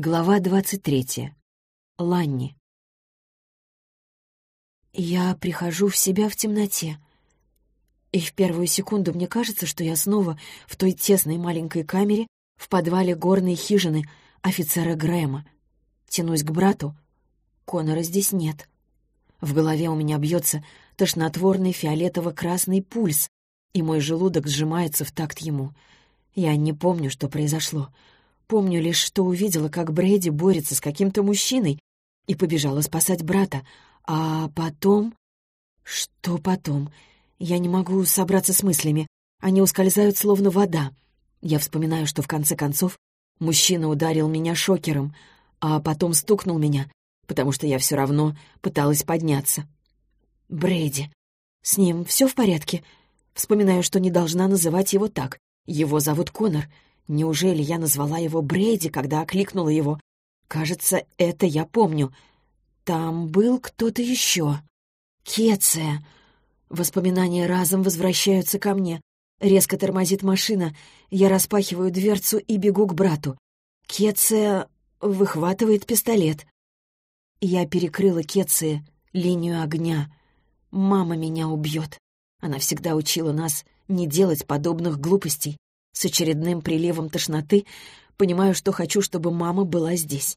Глава двадцать третья. Ланни. Я прихожу в себя в темноте. И в первую секунду мне кажется, что я снова в той тесной маленькой камере в подвале горной хижины офицера Грэма. Тянусь к брату. Конора здесь нет. В голове у меня бьется тошнотворный фиолетово-красный пульс, и мой желудок сжимается в такт ему. Я не помню, что произошло. Помню лишь, что увидела, как Брэди борется с каким-то мужчиной и побежала спасать брата. А потом... Что потом? Я не могу собраться с мыслями. Они ускользают, словно вода. Я вспоминаю, что в конце концов мужчина ударил меня шокером, а потом стукнул меня, потому что я все равно пыталась подняться. Брэди. С ним все в порядке? Вспоминаю, что не должна называть его так. Его зовут Конор. Неужели я назвала его Брейди, когда окликнула его? Кажется, это я помню. Там был кто-то еще. Кеция. Воспоминания разом возвращаются ко мне. Резко тормозит машина. Я распахиваю дверцу и бегу к брату. Кеция выхватывает пистолет. Я перекрыла Кеции линию огня. Мама меня убьет. Она всегда учила нас не делать подобных глупостей. С очередным приливом тошноты понимаю, что хочу, чтобы мама была здесь.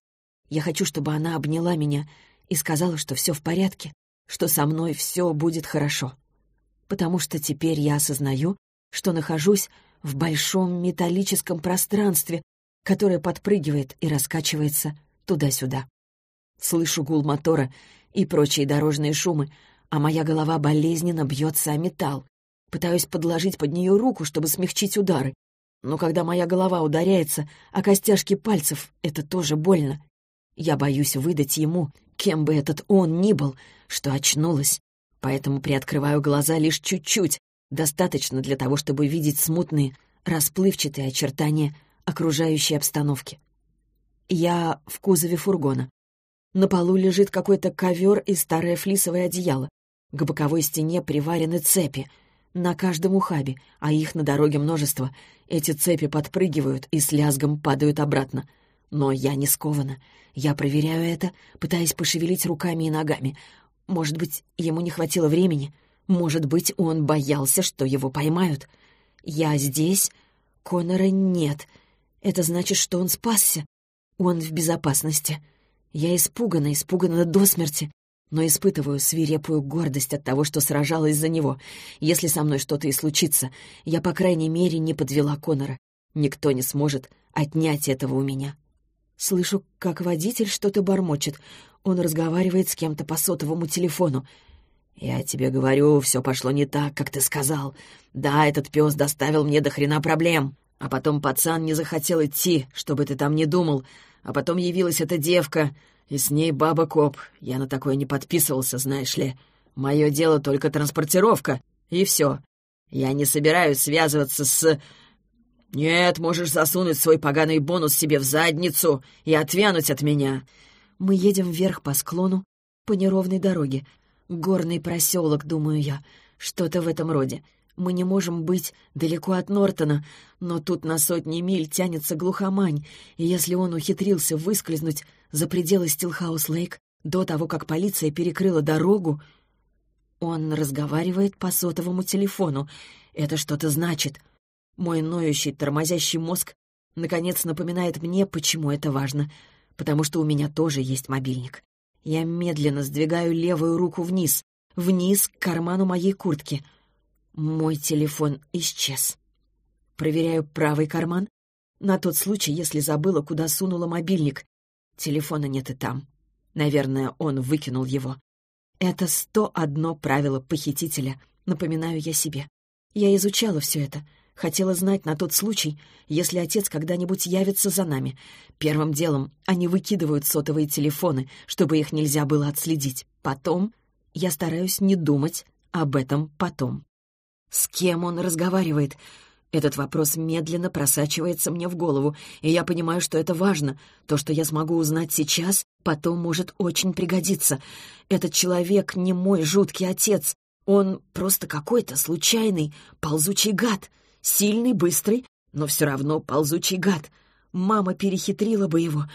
Я хочу, чтобы она обняла меня и сказала, что все в порядке, что со мной все будет хорошо. Потому что теперь я осознаю, что нахожусь в большом металлическом пространстве, которое подпрыгивает и раскачивается туда-сюда. Слышу гул мотора и прочие дорожные шумы, а моя голова болезненно бьется о металл. Пытаюсь подложить под нее руку, чтобы смягчить удары, но когда моя голова ударяется о костяшки пальцев, это тоже больно. Я боюсь выдать ему, кем бы этот он ни был, что очнулась. Поэтому приоткрываю глаза лишь чуть-чуть, достаточно для того, чтобы видеть смутные, расплывчатые очертания окружающей обстановки. Я в кузове фургона. На полу лежит какой-то ковер и старое флисовое одеяло. К боковой стене приварены цепи — на каждом ухабе, а их на дороге множество. Эти цепи подпрыгивают и с лязгом падают обратно. Но я не скована. Я проверяю это, пытаясь пошевелить руками и ногами. Может быть, ему не хватило времени? Может быть, он боялся, что его поймают? Я здесь, Конора нет. Это значит, что он спасся. Он в безопасности. Я испугана, испугана до смерти но испытываю свирепую гордость от того, что сражалась за него. Если со мной что-то и случится, я, по крайней мере, не подвела Конора. Никто не сможет отнять этого у меня. Слышу, как водитель что-то бормочет. Он разговаривает с кем-то по сотовому телефону. «Я тебе говорю, все пошло не так, как ты сказал. Да, этот пес доставил мне до хрена проблем. А потом пацан не захотел идти, чтобы ты там не думал. А потом явилась эта девка. И с ней баба-коп. Я на такое не подписывался, знаешь ли. Мое дело только транспортировка, и все. Я не собираюсь связываться с... Нет, можешь засунуть свой поганый бонус себе в задницу и отвянуть от меня. Мы едем вверх по склону, по неровной дороге. Горный проселок, думаю я. Что-то в этом роде. Мы не можем быть далеко от Нортона, но тут на сотни миль тянется глухомань, и если он ухитрился выскользнуть за пределы Стилхаус-Лейк до того, как полиция перекрыла дорогу, он разговаривает по сотовому телефону. Это что-то значит. Мой ноющий, тормозящий мозг наконец напоминает мне, почему это важно. Потому что у меня тоже есть мобильник. Я медленно сдвигаю левую руку вниз, вниз к карману моей куртки — мой телефон исчез. Проверяю правый карман, на тот случай, если забыла, куда сунула мобильник. Телефона нет и там. Наверное, он выкинул его. Это сто одно правило похитителя, напоминаю я себе. Я изучала все это, хотела знать на тот случай, если отец когда-нибудь явится за нами. Первым делом они выкидывают сотовые телефоны, чтобы их нельзя было отследить. Потом я стараюсь не думать об этом потом. С кем он разговаривает? Этот вопрос медленно просачивается мне в голову, и я понимаю, что это важно. То, что я смогу узнать сейчас, потом может очень пригодиться. Этот человек не мой жуткий отец. Он просто какой-то случайный, ползучий гад. Сильный, быстрый, но все равно ползучий гад. Мама перехитрила бы его.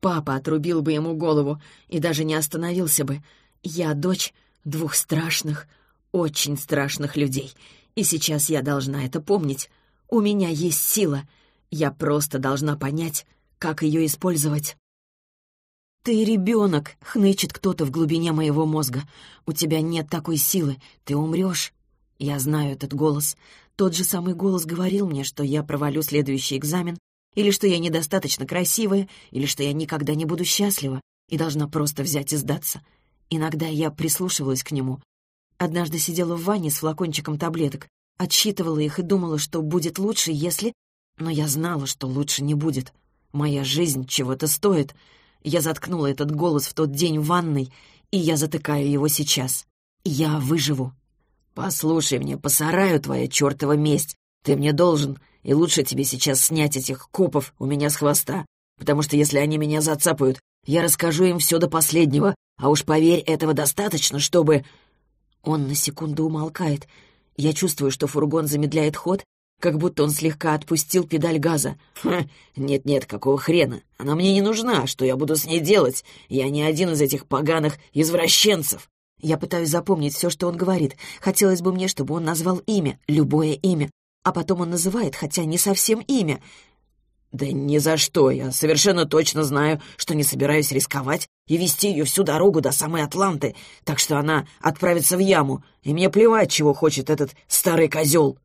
Папа отрубил бы ему голову и даже не остановился бы. Я дочь двух страшных, очень страшных людей, и сейчас я должна это помнить. У меня есть сила. Я просто должна понять, как ее использовать. «Ты ребенок!» — хнычет кто-то в глубине моего мозга. «У тебя нет такой силы, ты умрешь!» Я знаю этот голос. Тот же самый голос говорил мне, что я провалю следующий экзамен, или что я недостаточно красивая, или что я никогда не буду счастлива и должна просто взять и сдаться. Иногда я прислушивалась к нему. Однажды сидела в ванне с флакончиком таблеток, отсчитывала их и думала, что будет лучше, если... Но я знала, что лучше не будет. Моя жизнь чего-то стоит — я заткнула этот голос в тот день в ванной, и я затыкаю его сейчас. Я выживу. «Послушай мне, посараю твоя чертова месть. Ты мне должен, и лучше тебе сейчас снять этих копов у меня с хвоста, потому что если они меня зацапают, я расскажу им все до последнего, а уж поверь, этого достаточно, чтобы...» Он на секунду умолкает. Я чувствую, что фургон замедляет ход, как будто он слегка отпустил педаль газа. «Нет-нет, какого хрена? Она мне не нужна, что я буду с ней делать? Я не один из этих поганых извращенцев!» Я пытаюсь запомнить все, что он говорит. Хотелось бы мне, чтобы он назвал имя, любое имя. А потом он называет, хотя не совсем имя. «Да ни за что, я совершенно точно знаю, что не собираюсь рисковать и вести ее всю дорогу до самой Атланты, так что она отправится в яму, и мне плевать, чего хочет этот старый козел».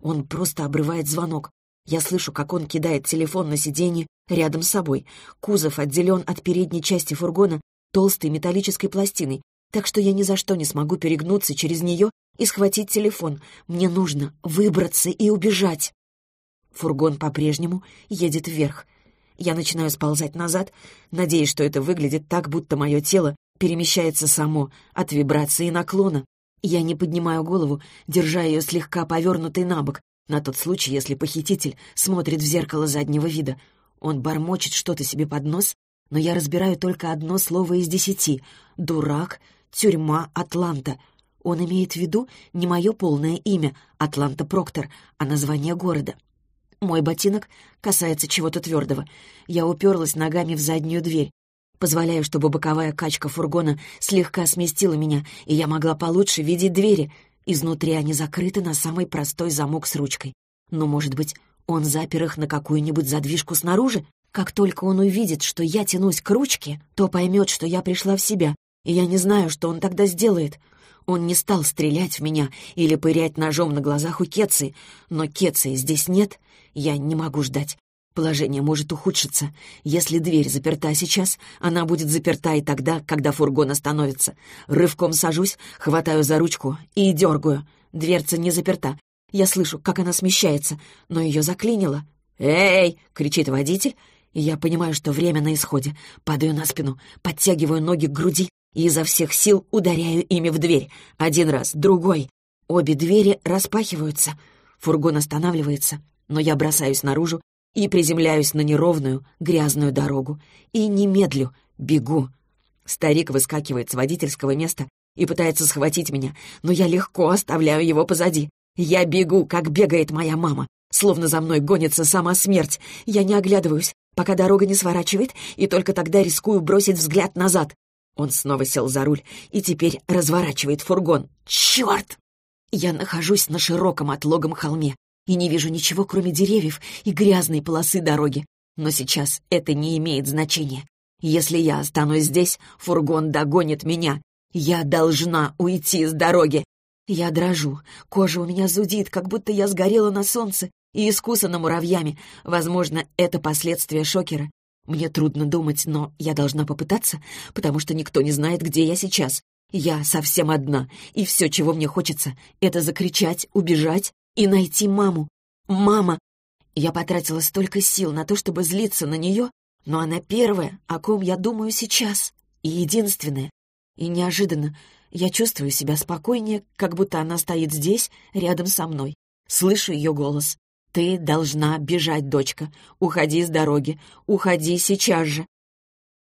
Он просто обрывает звонок. Я слышу, как он кидает телефон на сиденье рядом с собой. Кузов отделен от передней части фургона толстой металлической пластиной, так что я ни за что не смогу перегнуться через нее и схватить телефон. Мне нужно выбраться и убежать. Фургон по-прежнему едет вверх. Я начинаю сползать назад, надеясь, что это выглядит так, будто мое тело перемещается само от вибрации наклона. Я не поднимаю голову, держа ее слегка повернутой на бок, на тот случай, если похититель смотрит в зеркало заднего вида. Он бормочет что-то себе под нос, но я разбираю только одно слово из десяти — «дурак», «тюрьма», «Атланта». Он имеет в виду не мое полное имя — Атланта Проктор, а название города. Мой ботинок касается чего-то твердого. Я уперлась ногами в заднюю дверь. Позволяю, чтобы боковая качка фургона слегка сместила меня, и я могла получше видеть двери. Изнутри они закрыты на самый простой замок с ручкой. Но, может быть, он запер их на какую-нибудь задвижку снаружи? Как только он увидит, что я тянусь к ручке, то поймет, что я пришла в себя, и я не знаю, что он тогда сделает. Он не стал стрелять в меня или пырять ножом на глазах у Кеции, но Кеции здесь нет, я не могу ждать. Положение может ухудшиться. Если дверь заперта сейчас, она будет заперта и тогда, когда фургон остановится. Рывком сажусь, хватаю за ручку и дергаю. Дверца не заперта. Я слышу, как она смещается, но ее заклинило. «Эй!» — кричит водитель, и я понимаю, что время на исходе. Падаю на спину, подтягиваю ноги к груди и изо всех сил ударяю ими в дверь. Один раз, другой. Обе двери распахиваются. Фургон останавливается, но я бросаюсь наружу и приземляюсь на неровную, грязную дорогу. И немедлю бегу. Старик выскакивает с водительского места и пытается схватить меня, но я легко оставляю его позади. Я бегу, как бегает моя мама, словно за мной гонится сама смерть. Я не оглядываюсь, пока дорога не сворачивает, и только тогда рискую бросить взгляд назад. Он снова сел за руль и теперь разворачивает фургон. Черт! Я нахожусь на широком отлогом холме, и не вижу ничего, кроме деревьев и грязной полосы дороги. Но сейчас это не имеет значения. Если я останусь здесь, фургон догонит меня. Я должна уйти с дороги. Я дрожу, кожа у меня зудит, как будто я сгорела на солнце и искусана муравьями. Возможно, это последствия шокера. Мне трудно думать, но я должна попытаться, потому что никто не знает, где я сейчас. Я совсем одна, и все, чего мне хочется, это закричать, убежать и найти маму. Мама! Я потратила столько сил на то, чтобы злиться на нее, но она первая, о ком я думаю сейчас, и единственная. И неожиданно я чувствую себя спокойнее, как будто она стоит здесь, рядом со мной. Слышу ее голос. «Ты должна бежать, дочка. Уходи с дороги. Уходи сейчас же».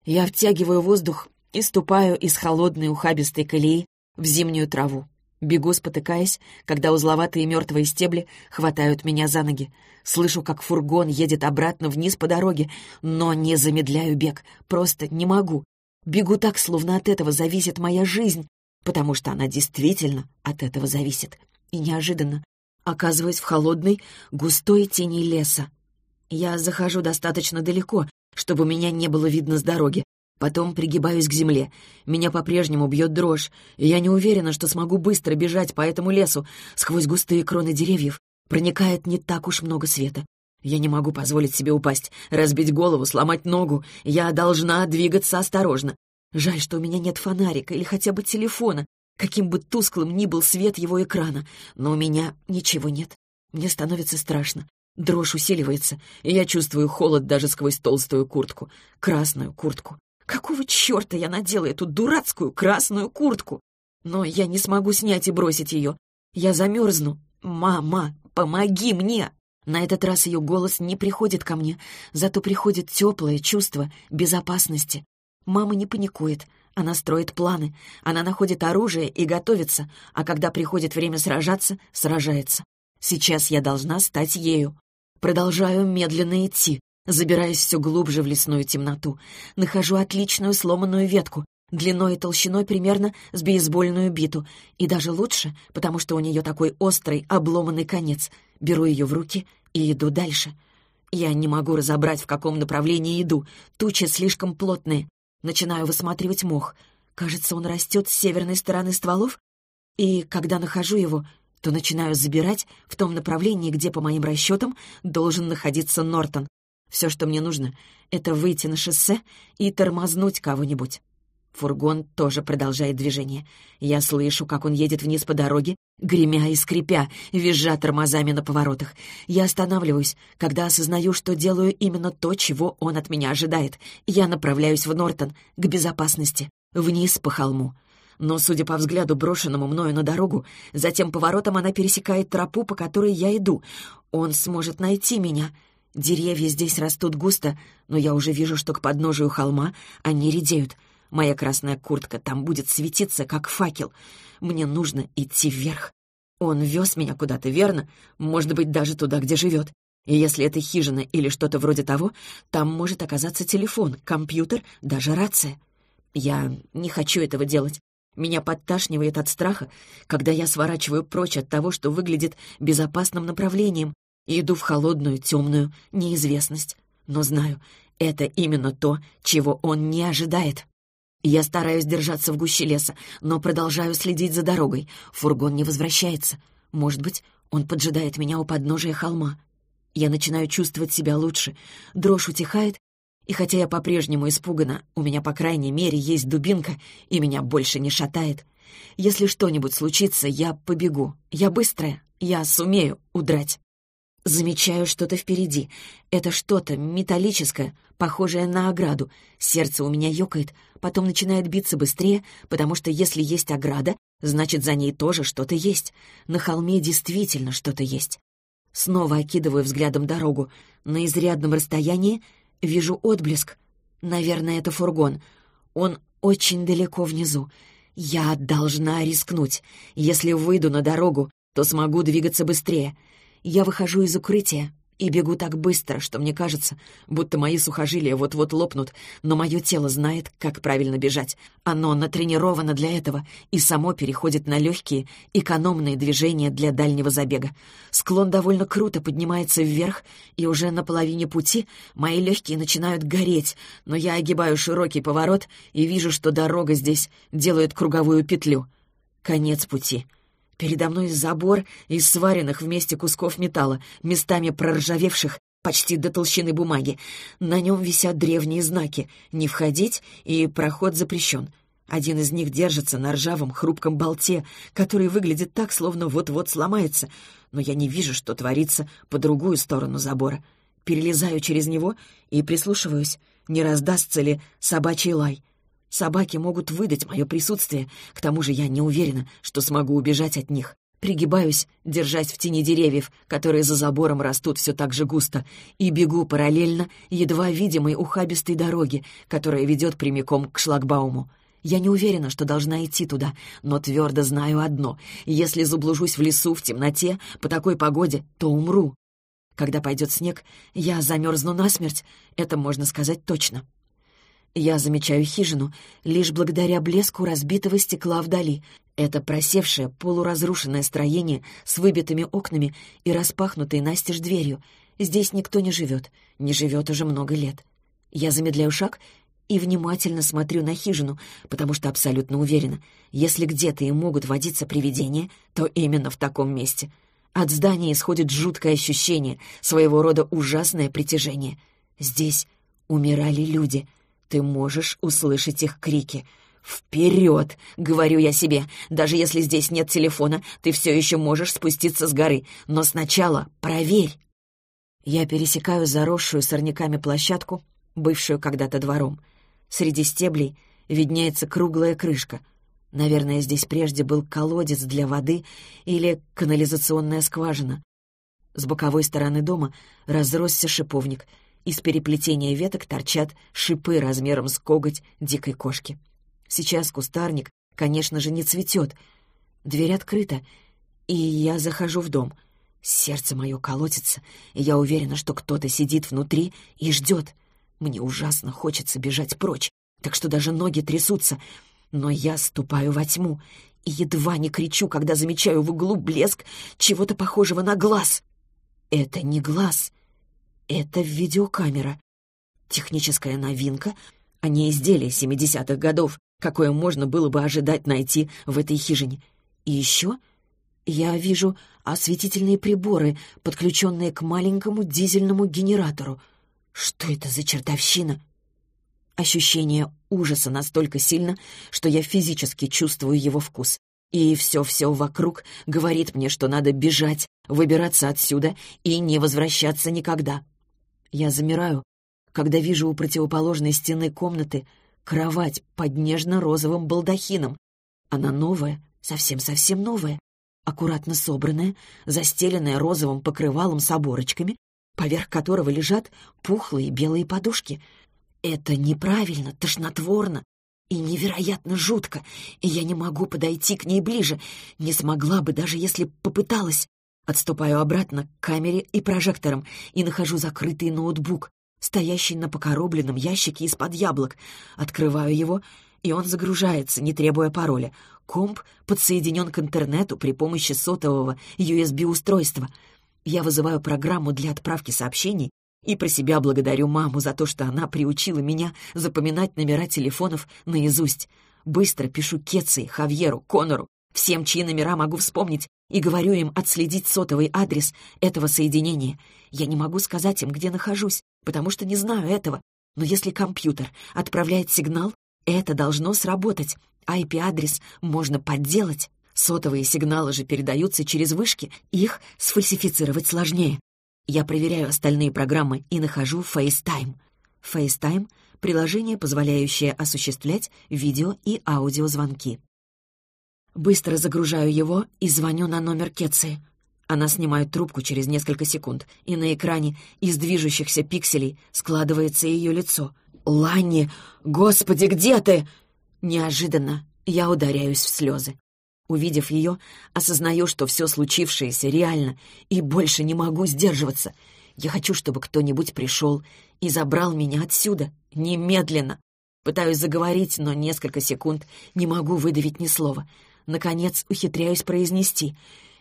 Я втягиваю воздух и ступаю из холодной ухабистой колеи в зимнюю траву. Бегу, спотыкаясь, когда узловатые мертвые стебли хватают меня за ноги. Слышу, как фургон едет обратно вниз по дороге, но не замедляю бег, просто не могу. Бегу так, словно от этого зависит моя жизнь, потому что она действительно от этого зависит. И неожиданно оказываюсь в холодной, густой тени леса. Я захожу достаточно далеко, чтобы меня не было видно с дороги. Потом пригибаюсь к земле. Меня по-прежнему бьет дрожь, и я не уверена, что смогу быстро бежать по этому лесу. Сквозь густые кроны деревьев проникает не так уж много света. Я не могу позволить себе упасть, разбить голову, сломать ногу. Я должна двигаться осторожно. Жаль, что у меня нет фонарика или хотя бы телефона, каким бы тусклым ни был свет его экрана. Но у меня ничего нет. Мне становится страшно. Дрожь усиливается, и я чувствую холод даже сквозь толстую куртку. Красную куртку. Какого черта я надела эту дурацкую красную куртку? Но я не смогу снять и бросить ее. Я замерзну. «Мама, помоги мне!» На этот раз ее голос не приходит ко мне, зато приходит теплое чувство безопасности. Мама не паникует, она строит планы, она находит оружие и готовится, а когда приходит время сражаться, сражается. Сейчас я должна стать ею. Продолжаю медленно идти, забираясь все глубже в лесную темноту. Нахожу отличную сломанную ветку, длиной и толщиной примерно с бейсбольную биту, и даже лучше, потому что у нее такой острый, обломанный конец. Беру ее в руки и иду дальше. Я не могу разобрать, в каком направлении иду. Тучи слишком плотные. Начинаю высматривать мох. Кажется, он растет с северной стороны стволов. И когда нахожу его, то начинаю забирать в том направлении, где, по моим расчетам, должен находиться Нортон. Все, что мне нужно, это выйти на шоссе и тормознуть кого-нибудь. Фургон тоже продолжает движение. Я слышу, как он едет вниз по дороге, гремя и скрипя, визжа тормозами на поворотах. Я останавливаюсь, когда осознаю, что делаю именно то, чего он от меня ожидает. Я направляюсь в Нортон, к безопасности, вниз по холму. Но, судя по взгляду, брошенному мною на дорогу, затем поворотом она пересекает тропу, по которой я иду. Он сможет найти меня. Деревья здесь растут густо, но я уже вижу, что к подножию холма они редеют — Моя красная куртка там будет светиться, как факел. Мне нужно идти вверх. Он вез меня куда-то, верно? Может быть, даже туда, где живет. И если это хижина или что-то вроде того, там может оказаться телефон, компьютер, даже рация. Я не хочу этого делать. Меня подташнивает от страха, когда я сворачиваю прочь от того, что выглядит безопасным направлением, и иду в холодную, темную неизвестность. Но знаю, это именно то, чего он не ожидает. Я стараюсь держаться в гуще леса, но продолжаю следить за дорогой. Фургон не возвращается. Может быть, он поджидает меня у подножия холма. Я начинаю чувствовать себя лучше. Дрожь утихает, и хотя я по-прежнему испугана, у меня, по крайней мере, есть дубинка, и меня больше не шатает. Если что-нибудь случится, я побегу. Я быстрая, я сумею удрать. Замечаю что-то впереди. Это что-то металлическое, похожее на ограду. Сердце у меня ёкает, потом начинает биться быстрее, потому что если есть ограда, значит, за ней тоже что-то есть. На холме действительно что-то есть. Снова окидываю взглядом дорогу. На изрядном расстоянии вижу отблеск. Наверное, это фургон. Он очень далеко внизу. Я должна рискнуть. Если выйду на дорогу, то смогу двигаться быстрее. Я выхожу из укрытия и бегу так быстро, что мне кажется, будто мои сухожилия вот-вот лопнут, но мое тело знает, как правильно бежать. Оно натренировано для этого и само переходит на легкие, экономные движения для дальнего забега. Склон довольно круто поднимается вверх, и уже на половине пути мои легкие начинают гореть, но я огибаю широкий поворот и вижу, что дорога здесь делает круговую петлю. Конец пути — Передо мной забор из сваренных вместе кусков металла, местами проржавевших почти до толщины бумаги. На нем висят древние знаки «Не входить» и «Проход запрещен». Один из них держится на ржавом хрупком болте, который выглядит так, словно вот-вот сломается, но я не вижу, что творится по другую сторону забора. Перелезаю через него и прислушиваюсь, не раздастся ли собачий лай. Собаки могут выдать мое присутствие, к тому же я не уверена, что смогу убежать от них. Пригибаюсь, держась в тени деревьев, которые за забором растут все так же густо, и бегу параллельно едва видимой ухабистой дороге, которая ведет прямиком к шлагбауму. Я не уверена, что должна идти туда, но твердо знаю одно. Если заблужусь в лесу в темноте по такой погоде, то умру. Когда пойдет снег, я замерзну насмерть, это можно сказать точно. Я замечаю хижину лишь благодаря блеску разбитого стекла вдали. Это просевшее, полуразрушенное строение с выбитыми окнами и распахнутой настежь дверью. Здесь никто не живет, не живет уже много лет. Я замедляю шаг и внимательно смотрю на хижину, потому что абсолютно уверена, если где-то и могут водиться привидения, то именно в таком месте. От здания исходит жуткое ощущение, своего рода ужасное притяжение. Здесь умирали люди — ты можешь услышать их крики. «Вперед!» — говорю я себе. «Даже если здесь нет телефона, ты все еще можешь спуститься с горы. Но сначала проверь!» Я пересекаю заросшую сорняками площадку, бывшую когда-то двором. Среди стеблей виднеется круглая крышка. Наверное, здесь прежде был колодец для воды или канализационная скважина. С боковой стороны дома разросся шиповник — из переплетения веток торчат шипы размером с коготь дикой кошки. Сейчас кустарник, конечно же, не цветет. Дверь открыта, и я захожу в дом. Сердце мое колотится, и я уверена, что кто-то сидит внутри и ждет. Мне ужасно хочется бежать прочь, так что даже ноги трясутся. Но я ступаю во тьму и едва не кричу, когда замечаю в углу блеск чего-то похожего на глаз. Это не глаз, это видеокамера. Техническая новинка, а не изделие 70-х годов, какое можно было бы ожидать найти в этой хижине. И еще я вижу осветительные приборы, подключенные к маленькому дизельному генератору. Что это за чертовщина? Ощущение ужаса настолько сильно, что я физически чувствую его вкус. И все-все вокруг говорит мне, что надо бежать, выбираться отсюда и не возвращаться никогда. Я замираю, когда вижу у противоположной стены комнаты кровать под нежно-розовым балдахином. Она новая, совсем-совсем новая, аккуратно собранная, застеленная розовым покрывалом с оборочками, поверх которого лежат пухлые белые подушки. Это неправильно, тошнотворно и невероятно жутко, и я не могу подойти к ней ближе, не смогла бы, даже если попыталась. Отступаю обратно к камере и прожекторам и нахожу закрытый ноутбук, стоящий на покоробленном ящике из-под яблок. Открываю его, и он загружается, не требуя пароля. Комп подсоединен к интернету при помощи сотового USB-устройства. Я вызываю программу для отправки сообщений и про себя благодарю маму за то, что она приучила меня запоминать номера телефонов наизусть. Быстро пишу Кеции, Хавьеру, Конору, всем, чьи номера могу вспомнить, и говорю им отследить сотовый адрес этого соединения. Я не могу сказать им, где нахожусь, потому что не знаю этого. Но если компьютер отправляет сигнал, это должно сработать. IP-адрес можно подделать. Сотовые сигналы же передаются через вышки, их сфальсифицировать сложнее. Я проверяю остальные программы и нахожу FaceTime. FaceTime — приложение, позволяющее осуществлять видео и аудиозвонки. Быстро загружаю его и звоню на номер Кетси. Она снимает трубку через несколько секунд, и на экране из движущихся пикселей складывается ее лицо. «Ланни! Господи, где ты?» Неожиданно я ударяюсь в слезы. Увидев ее, осознаю, что все случившееся реально, и больше не могу сдерживаться. Я хочу, чтобы кто-нибудь пришел и забрал меня отсюда, немедленно. Пытаюсь заговорить, но несколько секунд не могу выдавить ни слова. Наконец ухитряюсь произнести.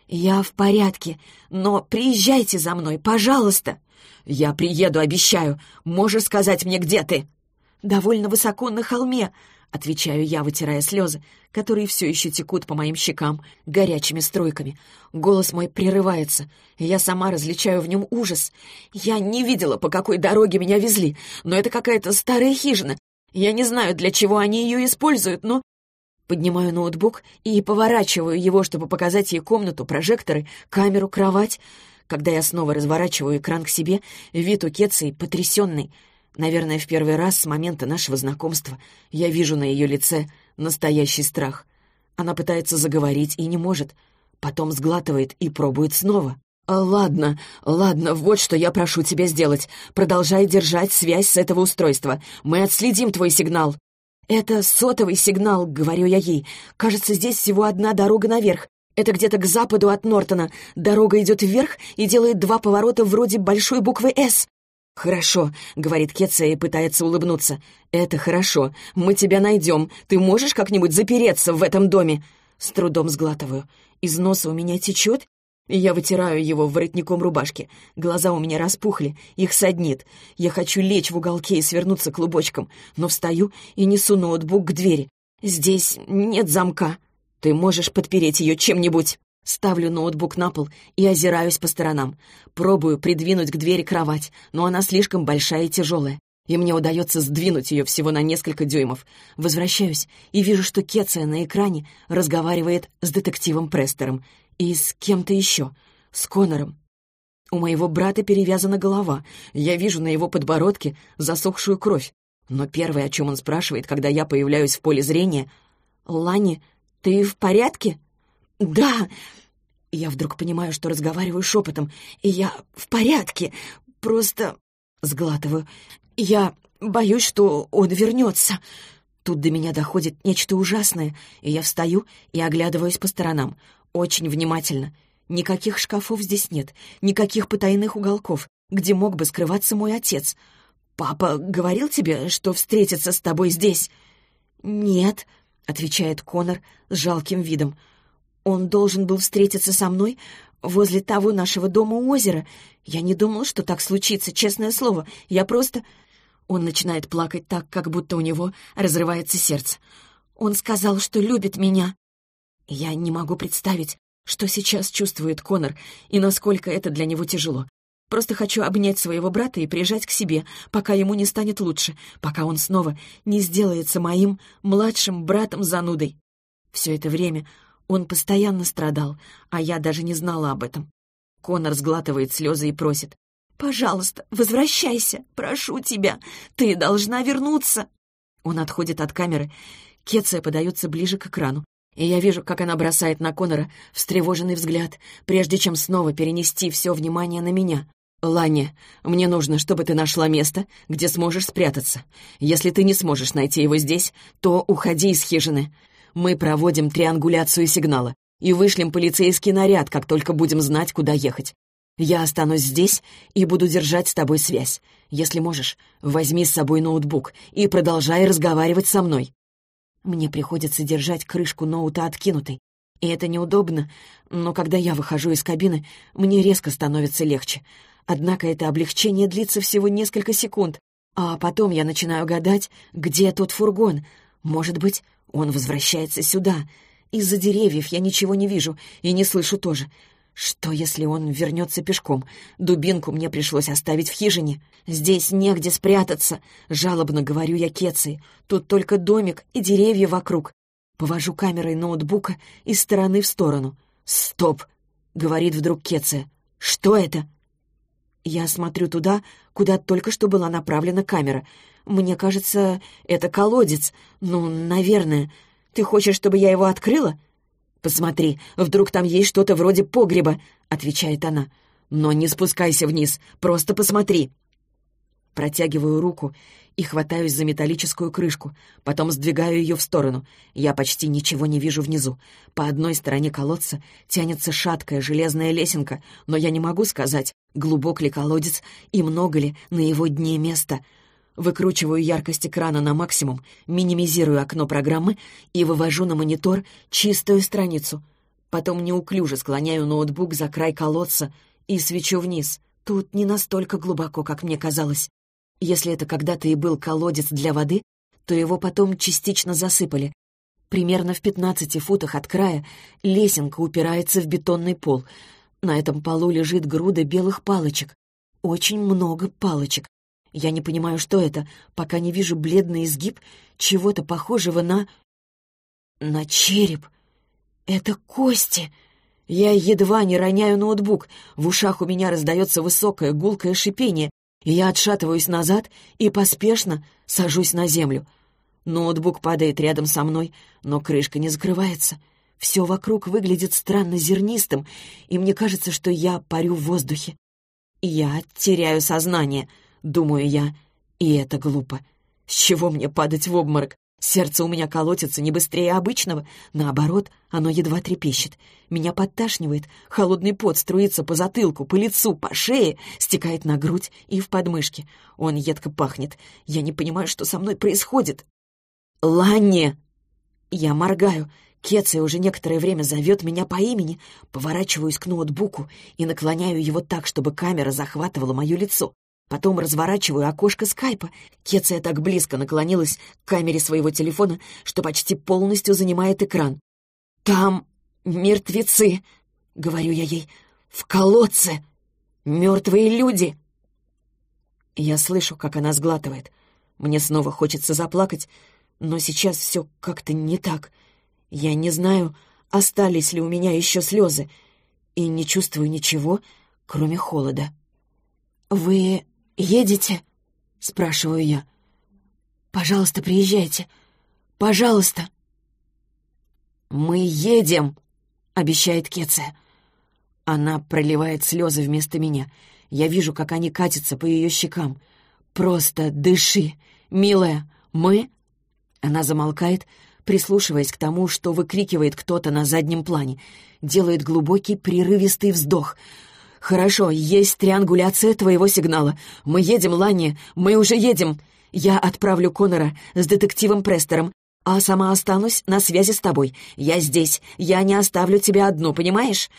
«Я в порядке, но приезжайте за мной, пожалуйста!» «Я приеду, обещаю. Можешь сказать мне, где ты?» «Довольно высоко на холме», — отвечаю я, вытирая слезы, которые все еще текут по моим щекам горячими струйками. Голос мой прерывается, и я сама различаю в нем ужас. Я не видела, по какой дороге меня везли, но это какая-то старая хижина. Я не знаю, для чего они ее используют, но Поднимаю ноутбук и поворачиваю его, чтобы показать ей комнату, прожекторы, камеру, кровать. Когда я снова разворачиваю экран к себе, вид у Кетси потрясенный. Наверное, в первый раз с момента нашего знакомства я вижу на ее лице настоящий страх. Она пытается заговорить и не может. Потом сглатывает и пробует снова. «Ладно, ладно, вот что я прошу тебя сделать. Продолжай держать связь с этого устройства. Мы отследим твой сигнал». «Это сотовый сигнал», — говорю я ей. «Кажется, здесь всего одна дорога наверх. Это где-то к западу от Нортона. Дорога идет вверх и делает два поворота вроде большой буквы «С». «Хорошо», — говорит Кетция и пытается улыбнуться. «Это хорошо. Мы тебя найдем. Ты можешь как-нибудь запереться в этом доме?» С трудом сглатываю. Из носа у меня течет, я вытираю его воротником рубашки. Глаза у меня распухли, их саднит. Я хочу лечь в уголке и свернуться клубочком, но встаю и несу ноутбук к двери. Здесь нет замка. Ты можешь подпереть ее чем-нибудь. Ставлю ноутбук на пол и озираюсь по сторонам. Пробую придвинуть к двери кровать, но она слишком большая и тяжелая, и мне удается сдвинуть ее всего на несколько дюймов. Возвращаюсь и вижу, что Кеция на экране разговаривает с детективом Престером и с кем-то еще, с Конором. У моего брата перевязана голова. Я вижу на его подбородке засохшую кровь. Но первое, о чем он спрашивает, когда я появляюсь в поле зрения, «Ланни, ты в порядке?» «Да!» Я вдруг понимаю, что разговариваю шепотом, и я в порядке, просто сглатываю. Я боюсь, что он вернется. Тут до меня доходит нечто ужасное, и я встаю и оглядываюсь по сторонам. Очень внимательно. Никаких шкафов здесь нет, никаких потайных уголков, где мог бы скрываться мой отец. «Папа говорил тебе, что встретится с тобой здесь?» «Нет», — отвечает Конор с жалким видом. «Он должен был встретиться со мной возле того нашего дома у озера. Я не думал, что так случится, честное слово. Я просто...» Он начинает плакать так, как будто у него разрывается сердце. «Он сказал, что любит меня». Я не могу представить, что сейчас чувствует Конор и насколько это для него тяжело. Просто хочу обнять своего брата и прижать к себе, пока ему не станет лучше, пока он снова не сделается моим младшим братом-занудой. Все это время он постоянно страдал, а я даже не знала об этом. Конор сглатывает слезы и просит. «Пожалуйста, возвращайся, прошу тебя, ты должна вернуться!» Он отходит от камеры. Кеция подается ближе к экрану и я вижу, как она бросает на Конора встревоженный взгляд, прежде чем снова перенести все внимание на меня. «Ланни, мне нужно, чтобы ты нашла место, где сможешь спрятаться. Если ты не сможешь найти его здесь, то уходи из хижины. Мы проводим триангуляцию сигнала и вышлем полицейский наряд, как только будем знать, куда ехать. Я останусь здесь и буду держать с тобой связь. Если можешь, возьми с собой ноутбук и продолжай разговаривать со мной. Мне приходится держать крышку ноута откинутой, и это неудобно, но когда я выхожу из кабины, мне резко становится легче. Однако это облегчение длится всего несколько секунд, а потом я начинаю гадать, где тот фургон. Может быть, он возвращается сюда. Из-за деревьев я ничего не вижу и не слышу тоже. Что, если он вернется пешком? Дубинку мне пришлось оставить в хижине. Здесь негде спрятаться, жалобно говорю я Кеции. Тут только домик и деревья вокруг. Повожу камерой ноутбука из стороны в сторону. «Стоп!» — говорит вдруг Кеция. «Что это?» Я смотрю туда, куда только что была направлена камера. Мне кажется, это колодец. Ну, наверное. Ты хочешь, чтобы я его открыла? «Посмотри, вдруг там есть что-то вроде погреба», — отвечает она. «Но не спускайся вниз, просто посмотри». Протягиваю руку и хватаюсь за металлическую крышку, потом сдвигаю ее в сторону. Я почти ничего не вижу внизу. По одной стороне колодца тянется шаткая железная лесенка, но я не могу сказать, глубок ли колодец и много ли на его дне места — Выкручиваю яркость экрана на максимум, минимизирую окно программы и вывожу на монитор чистую страницу. Потом неуклюже склоняю ноутбук за край колодца и свечу вниз. Тут не настолько глубоко, как мне казалось. Если это когда-то и был колодец для воды, то его потом частично засыпали. Примерно в 15 футах от края лесенка упирается в бетонный пол. На этом полу лежит груда белых палочек. Очень много палочек. Я не понимаю, что это, пока не вижу бледный изгиб чего-то похожего на... на череп. Это кости. Я едва не роняю ноутбук. В ушах у меня раздается высокое гулкое шипение, и я отшатываюсь назад и поспешно сажусь на землю. Ноутбук падает рядом со мной, но крышка не закрывается. Все вокруг выглядит странно зернистым, и мне кажется, что я парю в воздухе. Я теряю сознание — думаю я, и это глупо. С чего мне падать в обморок? Сердце у меня колотится не быстрее обычного. Наоборот, оно едва трепещет. Меня подташнивает, холодный пот струится по затылку, по лицу, по шее, стекает на грудь и в подмышки. Он едко пахнет. Я не понимаю, что со мной происходит. «Ланни!» Я моргаю. Кеция уже некоторое время зовет меня по имени, поворачиваюсь к ноутбуку и наклоняю его так, чтобы камера захватывала мое лицо. Потом разворачиваю окошко скайпа. Кеция так близко наклонилась к камере своего телефона, что почти полностью занимает экран. «Там мертвецы!» — говорю я ей. «В колодце! Мертвые люди!» Я слышу, как она сглатывает. Мне снова хочется заплакать, но сейчас все как-то не так. Я не знаю, остались ли у меня еще слезы, и не чувствую ничего, кроме холода. «Вы едете?» — спрашиваю я. «Пожалуйста, приезжайте. Пожалуйста». «Мы едем!» — обещает Кеция. Она проливает слезы вместо меня. Я вижу, как они катятся по ее щекам. «Просто дыши, милая, мы...» Она замолкает, прислушиваясь к тому, что выкрикивает кто-то на заднем плане. Делает глубокий, прерывистый вздох — «Хорошо, есть триангуляция твоего сигнала. Мы едем, Ланни, мы уже едем. Я отправлю Конора с детективом Престером, а сама останусь на связи с тобой. Я здесь, я не оставлю тебя одну, понимаешь?»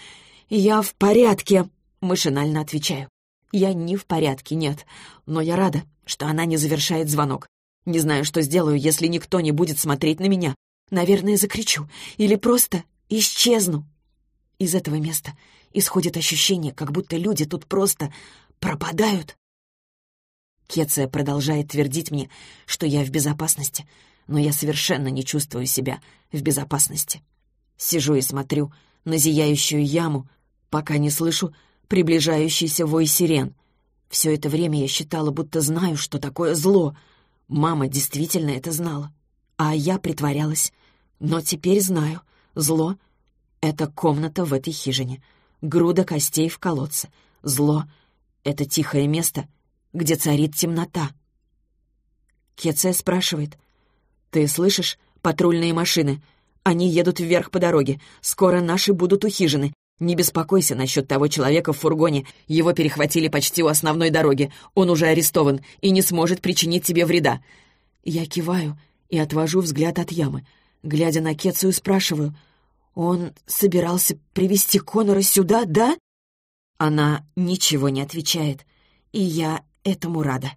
«Я в порядке», — машинально отвечаю. «Я не в порядке, нет. Но я рада, что она не завершает звонок. Не знаю, что сделаю, если никто не будет смотреть на меня. Наверное, закричу. Или просто исчезну из этого места исходит ощущение, как будто люди тут просто пропадают. Кеция продолжает твердить мне, что я в безопасности, но я совершенно не чувствую себя в безопасности. Сижу и смотрю на зияющую яму, пока не слышу приближающийся вой сирен. Все это время я считала, будто знаю, что такое зло. Мама действительно это знала. А я притворялась. Но теперь знаю. Зло — это комната в этой хижине — груда костей в колодце. Зло — это тихое место, где царит темнота. Кеция спрашивает. «Ты слышишь? Патрульные машины. Они едут вверх по дороге. Скоро наши будут ухижены. Не беспокойся насчет того человека в фургоне. Его перехватили почти у основной дороги. Он уже арестован и не сможет причинить тебе вреда». Я киваю и отвожу взгляд от ямы. Глядя на Кецию, спрашиваю — «Он собирался привести Конора сюда, да?» Она ничего не отвечает, и я этому рада.